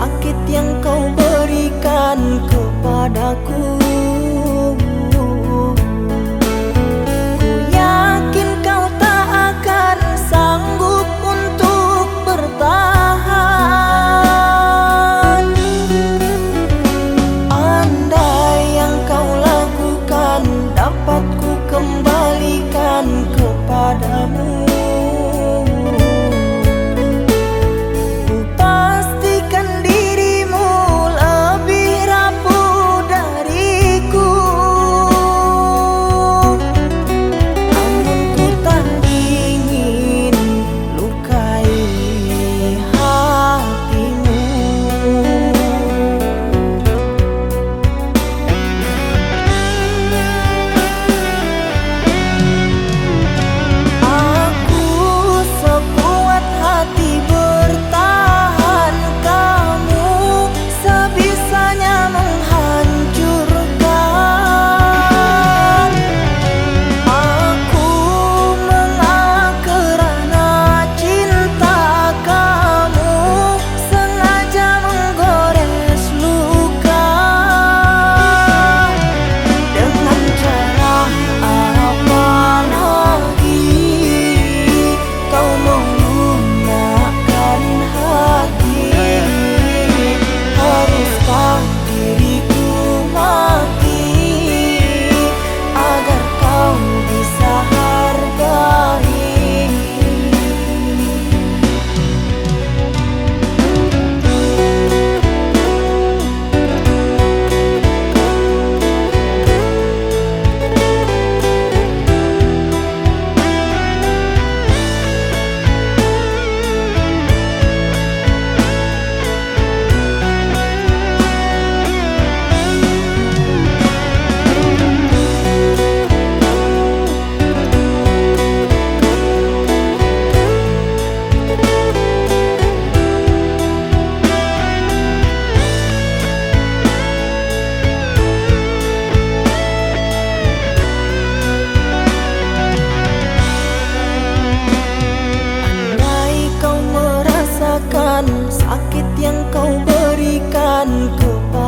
Sakit yang kau berikan kepadaku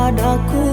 padaku.